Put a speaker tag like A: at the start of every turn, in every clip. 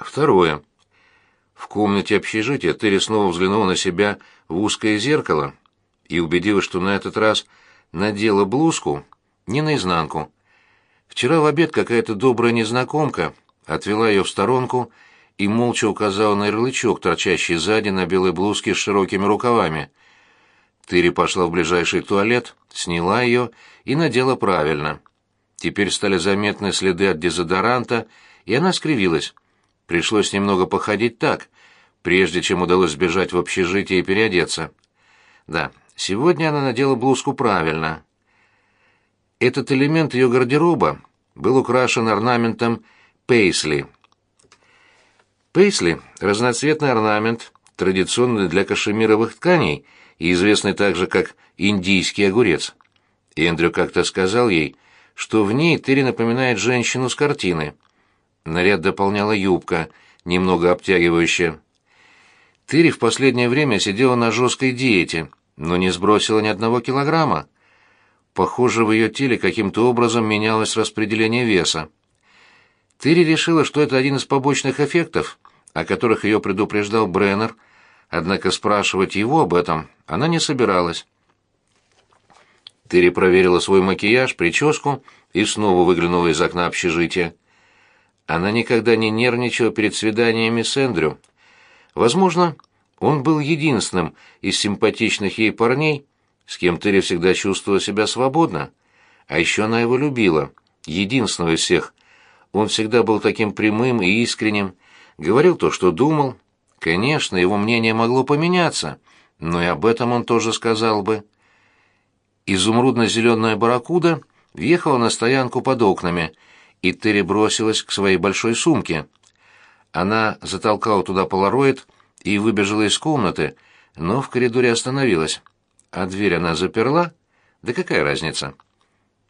A: Второе. В комнате общежития Терри снова взглянула на себя в узкое зеркало и убедилась, что на этот раз надела блузку не наизнанку. Вчера в обед какая-то добрая незнакомка отвела ее в сторонку и молча указала на ярлычок, торчащий сзади на белой блузке с широкими рукавами. Тыри пошла в ближайший туалет, сняла ее и надела правильно. Теперь стали заметны следы от дезодоранта, и она скривилась. Пришлось немного походить так, прежде чем удалось сбежать в общежитие и переодеться. Да, сегодня она надела блузку правильно. Этот элемент ее гардероба был украшен орнаментом пейсли. Пейсли — разноцветный орнамент, традиционный для кашемировых тканей и известный также как индийский огурец. Эндрю как-то сказал ей, что в ней Терри напоминает женщину с картины. Наряд дополняла юбка, немного обтягивающая. Терри в последнее время сидела на жесткой диете, но не сбросила ни одного килограмма. Похоже, в ее теле каким-то образом менялось распределение веса. Терри решила, что это один из побочных эффектов, о которых ее предупреждал Бреннер, однако спрашивать его об этом она не собиралась. Терри проверила свой макияж, прическу и снова выглянула из окна общежития. Она никогда не нервничала перед свиданиями с Эндрю. Возможно, он был единственным из симпатичных ей парней, с кем Терри всегда чувствовала себя свободно. А еще она его любила, единственного из всех. Он всегда был таким прямым и искренним, говорил то, что думал. Конечно, его мнение могло поменяться, но и об этом он тоже сказал бы. Изумрудно-зеленая барракуда въехала на стоянку под окнами, и Терри бросилась к своей большой сумке. Она затолкала туда полароид и выбежала из комнаты, но в коридоре остановилась. А дверь она заперла? Да какая разница?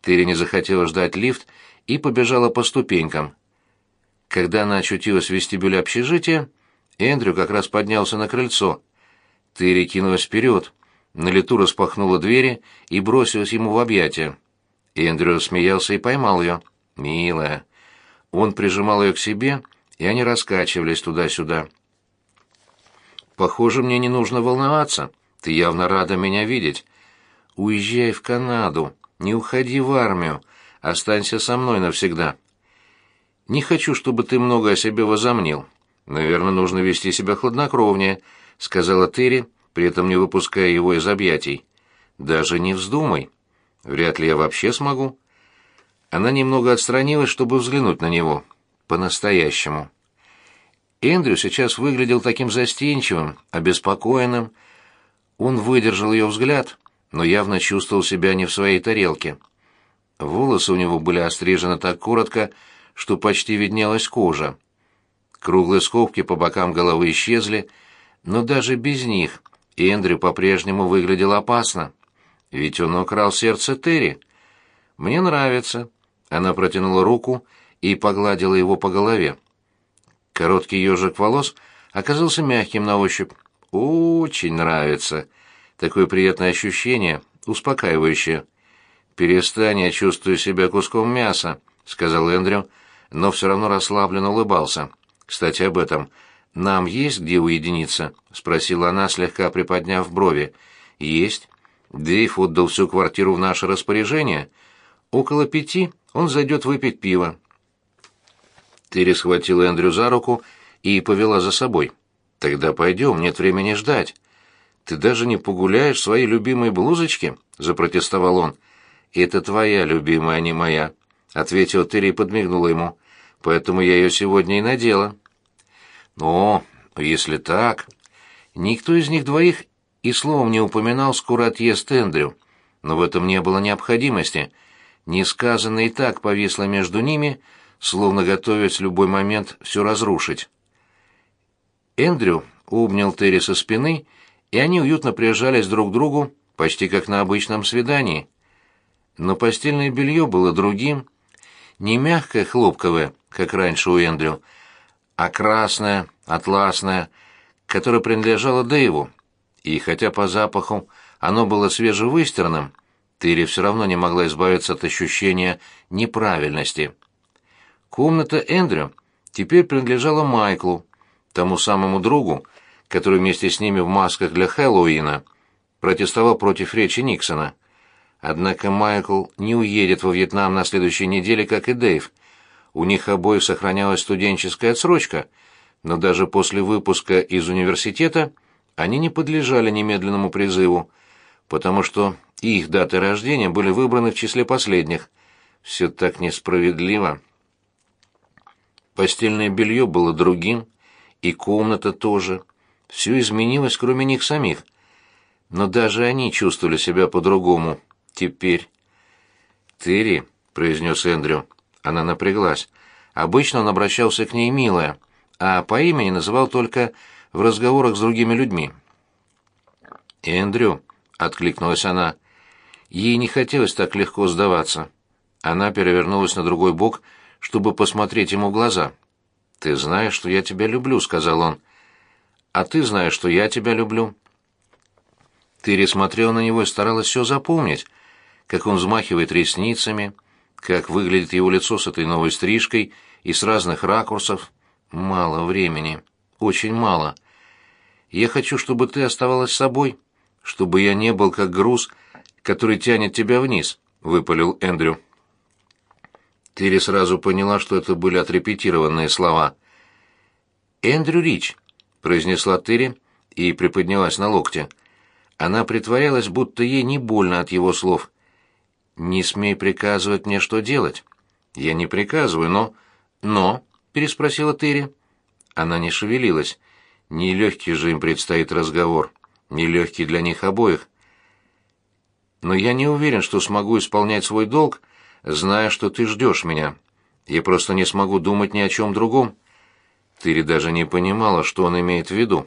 A: Терри не захотела ждать лифт и побежала по ступенькам. Когда она очутилась в вестибюле общежития, Эндрю как раз поднялся на крыльцо. Терри кинулась вперед, на лету распахнула двери и бросилась ему в объятия. Эндрю смеялся и поймал ее. «Милая». Он прижимал ее к себе, и они раскачивались туда-сюда. «Похоже, мне не нужно волноваться. Ты явно рада меня видеть. Уезжай в Канаду, не уходи в армию, останься со мной навсегда. Не хочу, чтобы ты много о себе возомнил. Наверное, нужно вести себя хладнокровнее, сказала Терри, при этом не выпуская его из объятий. Даже не вздумай. Вряд ли я вообще смогу. Она немного отстранилась, чтобы взглянуть на него по-настоящему. Эндрю сейчас выглядел таким застенчивым, обеспокоенным, он выдержал ее взгляд, но явно чувствовал себя не в своей тарелке. Волосы у него были острижены так коротко, что почти виднелась кожа. Круглые скобки по бокам головы исчезли, но даже без них Эндрю по-прежнему выглядел опасно. Ведь он украл сердце Терри. «Мне нравится». Она протянула руку и погладила его по голове. Короткий ежик волос оказался мягким на ощупь. Очень нравится. Такое приятное ощущение, успокаивающее. Перестань, я чувствую себя куском мяса, сказал Эндрю, но все равно расслабленно улыбался. Кстати, об этом. Нам есть где уединиться? спросила она, слегка приподняв брови. Есть. Дэйв отдал всю квартиру в наше распоряжение. Около пяти он зайдет выпить пиво. Терри схватила Эндрю за руку и повела за собой. Тогда пойдем, нет времени ждать. Ты даже не погуляешь в своей любимой блузочке? запротестовал он. Это твоя любимая, а не моя, ответила Терри и подмигнула ему. Поэтому я ее сегодня и надела. Но, если так, никто из них двоих и словом не упоминал скоро отъезд Эндрю, но в этом не было необходимости. Несказанно и так повисло между ними, словно готовясь в любой момент все разрушить. Эндрю обнял Терри со спины, и они уютно прижались друг к другу, почти как на обычном свидании. Но постельное белье было другим, не мягкое хлопковое, как раньше у Эндрю, а красное, атласное, которое принадлежало Дэйву. И хотя по запаху оно было свежевыстиранным, Терри все равно не могла избавиться от ощущения неправильности. Комната Эндрю теперь принадлежала Майклу, тому самому другу, который вместе с ними в масках для Хэллоуина протестовал против речи Никсона. Однако Майкл не уедет во Вьетнам на следующей неделе, как и Дэйв. У них обоих сохранялась студенческая отсрочка, но даже после выпуска из университета они не подлежали немедленному призыву, потому что их даты рождения были выбраны в числе последних. Все так несправедливо. Постельное белье было другим, и комната тоже. Все изменилось, кроме них самих. Но даже они чувствовали себя по-другому. Теперь. «Терри», — произнес Эндрю. Она напряглась. Обычно он обращался к ней «милая», а по имени называл только в разговорах с другими людьми. «Эндрю», — откликнулась она. Ей не хотелось так легко сдаваться. Она перевернулась на другой бок, чтобы посмотреть ему в глаза. «Ты знаешь, что я тебя люблю», — сказал он. «А ты знаешь, что я тебя люблю». Тыри смотрела на него и старалась все запомнить, как он взмахивает ресницами, как выглядит его лицо с этой новой стрижкой и с разных ракурсов. Мало времени, очень мало. Я хочу, чтобы ты оставалась собой, чтобы я не был как груз, который тянет тебя вниз, выпалил Эндрю. Тири сразу поняла, что это были отрепетированные слова. «Эндрю Рич», — произнесла Тири и приподнялась на локте. Она притворялась, будто ей не больно от его слов. «Не смей приказывать мне, что делать». «Я не приказываю, но...» «Но?» — переспросила Тири. Она не шевелилась. Нелегкий же им предстоит разговор. Нелегкий для них обоих. «Но я не уверен, что смогу исполнять свой долг, зная, что ты ждешь меня. Я просто не смогу думать ни о чем другом». Тыри даже не понимала, что он имеет в виду.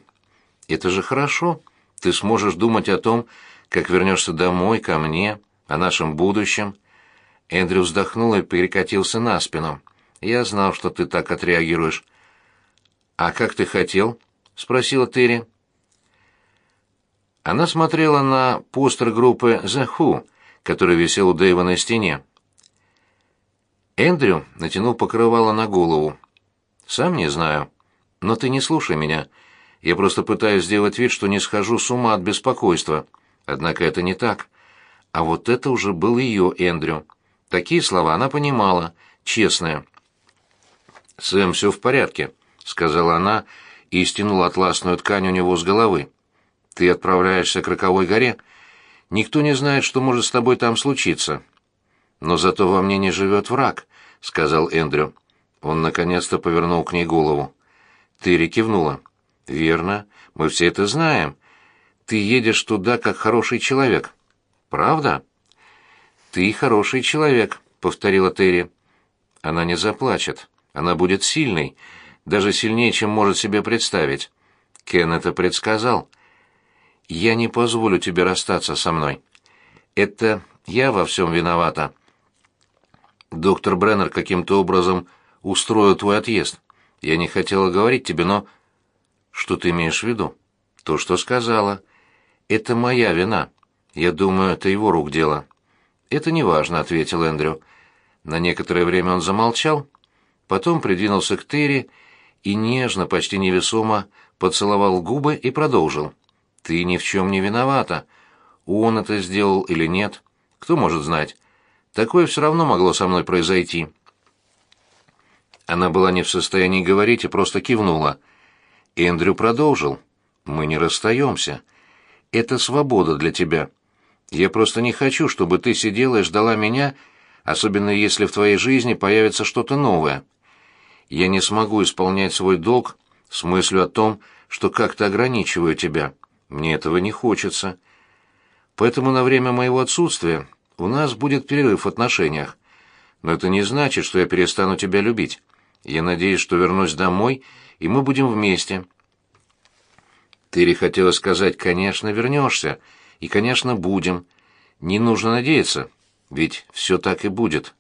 A: «Это же хорошо. Ты сможешь думать о том, как вернешься домой, ко мне, о нашем будущем». Эндрю вздохнул и перекатился на спину. «Я знал, что ты так отреагируешь». «А как ты хотел?» — спросила Терри. Она смотрела на постер группы «The Who», который висел у Дэйва на стене. Эндрю натянул покрывало на голову. «Сам не знаю. Но ты не слушай меня. Я просто пытаюсь сделать вид, что не схожу с ума от беспокойства. Однако это не так. А вот это уже был ее Эндрю. Такие слова она понимала, честная. «Сэм, все в порядке», — сказала она и стянула атласную ткань у него с головы. «Ты отправляешься к Роковой горе. Никто не знает, что может с тобой там случиться. Но зато во мне не живет враг», — сказал Эндрю. Он наконец-то повернул к ней голову. Тыри кивнула. «Верно, мы все это знаем. Ты едешь туда как хороший человек. Правда?» «Ты хороший человек», — повторила Терри. «Она не заплачет. Она будет сильной, даже сильнее, чем может себе представить. Кен это предсказал. Я не позволю тебе расстаться со мной. Это я во всем виновата. Доктор Бреннер каким-то образом устроил твой отъезд. Я не хотела говорить тебе, но... Что ты имеешь в виду? То, что сказала. Это моя вина. Я думаю, это его рук дело. Это неважно, ответил Эндрю. На некоторое время он замолчал, потом придвинулся к Терри и нежно, почти невесомо поцеловал губы и продолжил. «Ты ни в чем не виновата. Он это сделал или нет, кто может знать. Такое все равно могло со мной произойти». Она была не в состоянии говорить и просто кивнула. Эндрю продолжил. «Мы не расстаемся. Это свобода для тебя. Я просто не хочу, чтобы ты сидела и ждала меня, особенно если в твоей жизни появится что-то новое я не смогу исполнять свой долг с мыслью о том, что как-то ограничиваю тебя. Мне этого не хочется. Поэтому на время моего отсутствия у нас будет перерыв в отношениях. Но это не значит, что я перестану тебя любить. Я надеюсь, что вернусь домой, и мы будем вместе. Тыри хотела сказать, конечно, вернешься, и, конечно, будем. Не нужно надеяться, ведь все так и будет».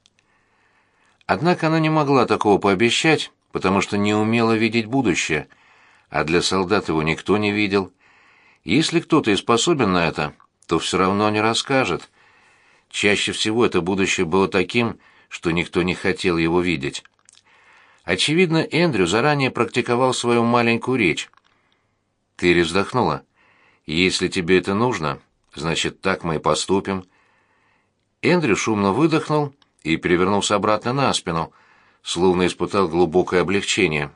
A: Однако она не могла такого пообещать, потому что не умела видеть будущее, а для солдат его никто не видел. Если кто-то и способен на это, то все равно не расскажет. Чаще всего это будущее было таким, что никто не хотел его видеть. Очевидно, Эндрю заранее практиковал свою маленькую речь. Терри вздохнула. «Если тебе это нужно, значит, так мы и поступим». Эндрю шумно выдохнул и перевернулся обратно на спину, словно испытал глубокое облегчение.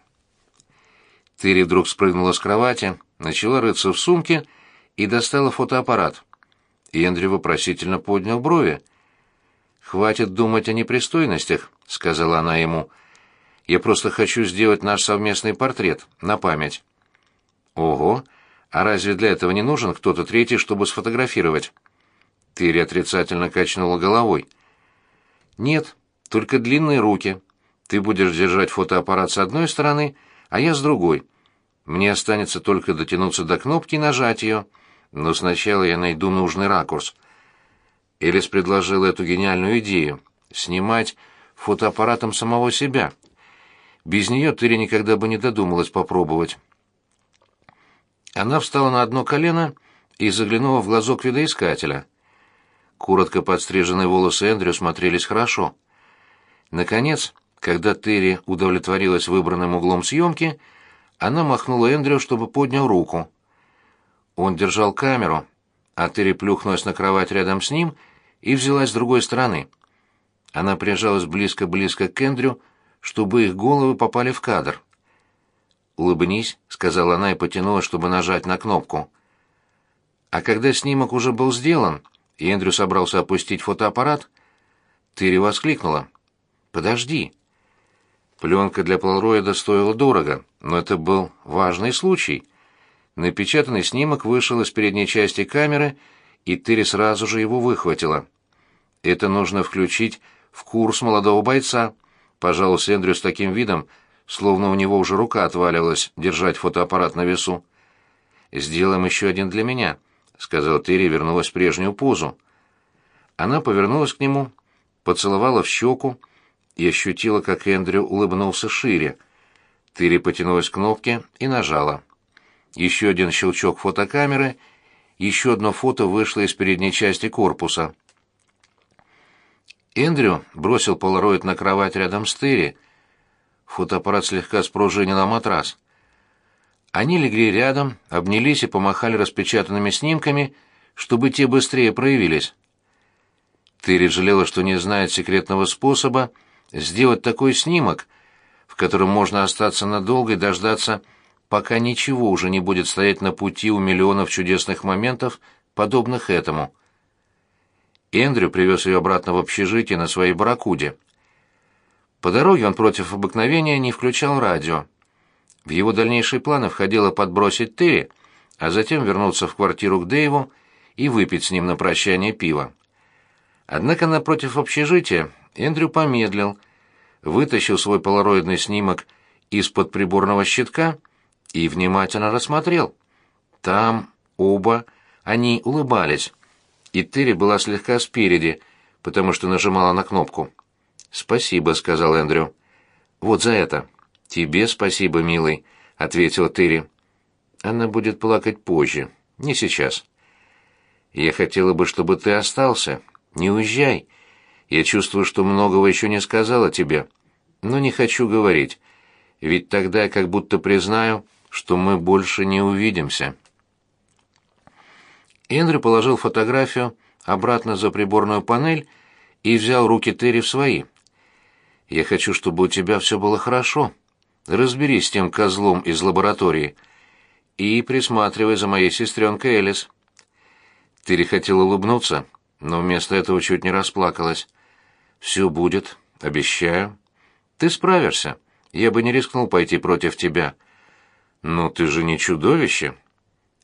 A: Терри вдруг спрыгнула с кровати, начала рыться в сумке и достала фотоаппарат. Эндрю вопросительно поднял брови. «Хватит думать о непристойностях», — сказала она ему. «Я просто хочу сделать наш совместный портрет, на память». «Ого! А разве для этого не нужен кто-то третий, чтобы сфотографировать?» Терри отрицательно качнула головой. «Нет, только длинные руки. Ты будешь держать фотоаппарат с одной стороны, а я с другой. Мне останется только дотянуться до кнопки и нажать ее, но сначала я найду нужный ракурс». Элис предложила эту гениальную идею — снимать фотоаппаратом самого себя. Без нее Терри никогда бы не додумалась попробовать. Она встала на одно колено и заглянула в глазок видоискателя. Коротко подстриженные волосы Эндрю смотрелись хорошо. Наконец, когда Терри удовлетворилась выбранным углом съемки, она махнула Эндрю, чтобы поднял руку. Он держал камеру, а Терри плюхнулась на кровать рядом с ним и взялась с другой стороны. Она прижалась близко-близко к Эндрю, чтобы их головы попали в кадр. «Улыбнись», — сказала она и потянула, чтобы нажать на кнопку. А когда снимок уже был сделан, и Эндрю собрался опустить фотоаппарат, Тыри воскликнула. «Подожди». Пленка для полароида стоила дорого, но это был важный случай. Напечатанный снимок вышел из передней части камеры, и Тыри сразу же его выхватила. «Это нужно включить в курс молодого бойца», — пожаловался Эндрю с таким видом, — словно у него уже рука отваливалась держать фотоаппарат на весу. «Сделаем еще один для меня», — сказал Терри вернулась в прежнюю позу. Она повернулась к нему, поцеловала в щеку и ощутила, как Эндрю улыбнулся шире. Терри потянулась к кнопке и нажала. Еще один щелчок фотокамеры, еще одно фото вышло из передней части корпуса. Эндрю бросил полароид на кровать рядом с Терри, Фотоаппарат слегка спружинил на матрас. Они легли рядом, обнялись и помахали распечатанными снимками, чтобы те быстрее проявились. Терри жалела, что не знает секретного способа сделать такой снимок, в котором можно остаться надолго и дождаться, пока ничего уже не будет стоять на пути у миллионов чудесных моментов, подобных этому. Эндрю привез ее обратно в общежитие на своей барракуде. По дороге он против обыкновения не включал радио. В его дальнейшие планы входило подбросить Терри, а затем вернуться в квартиру к Дэйву и выпить с ним на прощание пиво. Однако напротив общежития Эндрю помедлил, вытащил свой полароидный снимок из-под приборного щитка и внимательно рассмотрел. Там оба они улыбались, и Терри была слегка спереди, потому что нажимала на кнопку. «Спасибо», — сказал Эндрю. «Вот за это». «Тебе спасибо, милый», — ответила Терри. «Она будет плакать позже, не сейчас». «Я хотела бы, чтобы ты остался. Не уезжай. Я чувствую, что многого еще не сказала тебе, но не хочу говорить, ведь тогда я как будто признаю, что мы больше не увидимся». Эндрю положил фотографию обратно за приборную панель и взял руки Терри в свои. Я хочу, чтобы у тебя все было хорошо. Разберись с тем козлом из лаборатории и присматривай за моей сестренкой Элис». Терри хотела улыбнуться, но вместо этого чуть не расплакалась. «Все будет, обещаю. Ты справишься. Я бы не рискнул пойти против тебя». «Но ты же не чудовище».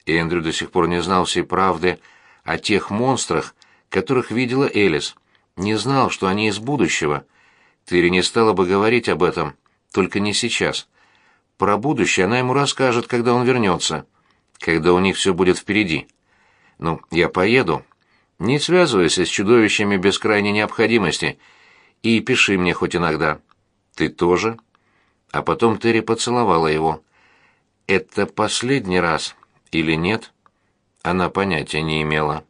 A: Эндрю до сих пор не знал всей правды о тех монстрах, которых видела Элис. Не знал, что они из будущего — Тыри не стала бы говорить об этом, только не сейчас. Про будущее она ему расскажет, когда он вернется, когда у них все будет впереди. Ну, я поеду. Не связывайся с чудовищами без крайней необходимости и пиши мне хоть иногда. Ты тоже? А потом Терри поцеловала его. Это последний раз или нет? Она понятия не имела.